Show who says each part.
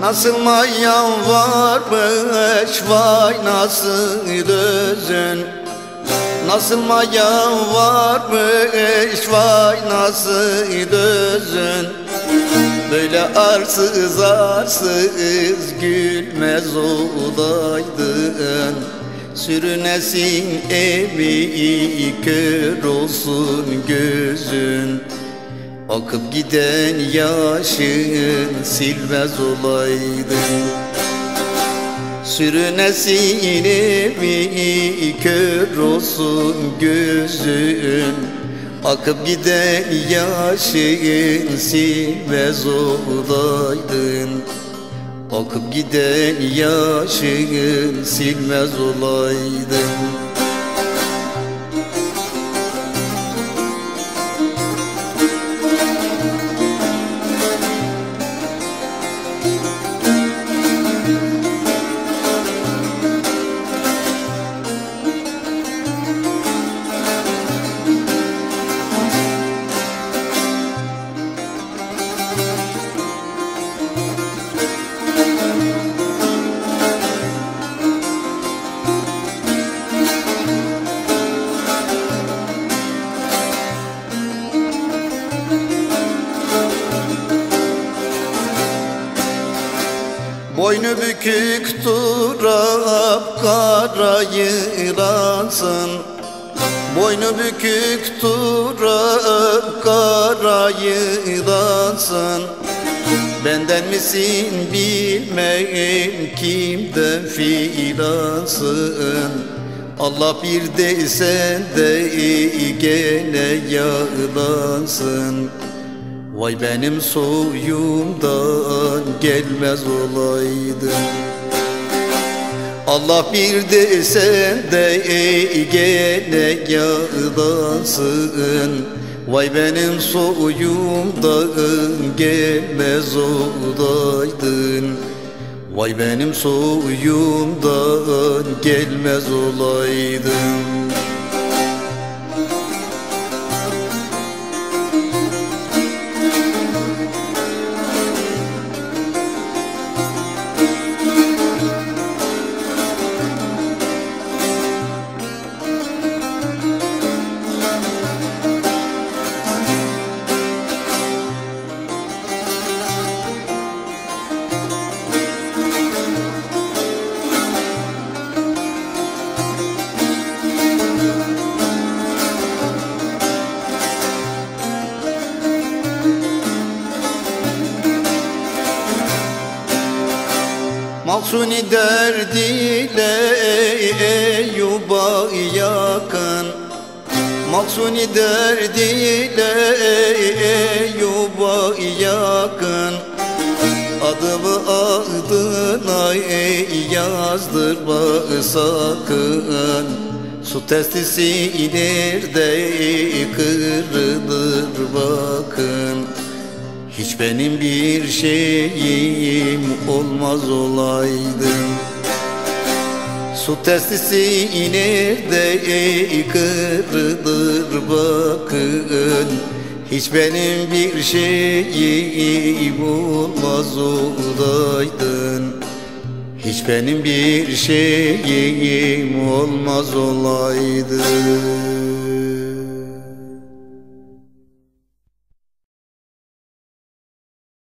Speaker 1: Nasıl mayan varmış vay nasıl özün Nasıl mayan varmış vay nasıl özün Böyle arsız arsız gülmez olaydın Sürünesin evi kör olsun gözün Akıp giden yaşın silmez olaydın Sürünesin evi kör olsun gözün. Akıp giden yaşın silmez olaydın. Akıp giden yaşın silmez olaydın Boynu bükük durap kara yıransın. Boynu bükük durap kara yıransın. Benden misin bilmem kimden filansın Allah bir de sen de gene yağlansın Vay benim soyumdan gelmez olaydın Allah bir de sen de gene yağlansın Vay benim soyumdan gelmez olaydın. Vay benim soyumdan gelmez olaydın Mahsuni derdiyle Eyyub'a yakın. Mahsuni derdiyle Eyyub'a yakın. Adımı adına yazdırma sakın. Su testisi ileride kırılır bakın hiç benim bir şeyim olmaz olaydı. Su testisi ineride kırılır bakın. Hiç benim bir şeyim olmaz olaydın. Hiç benim bir şeyim olmaz olaydı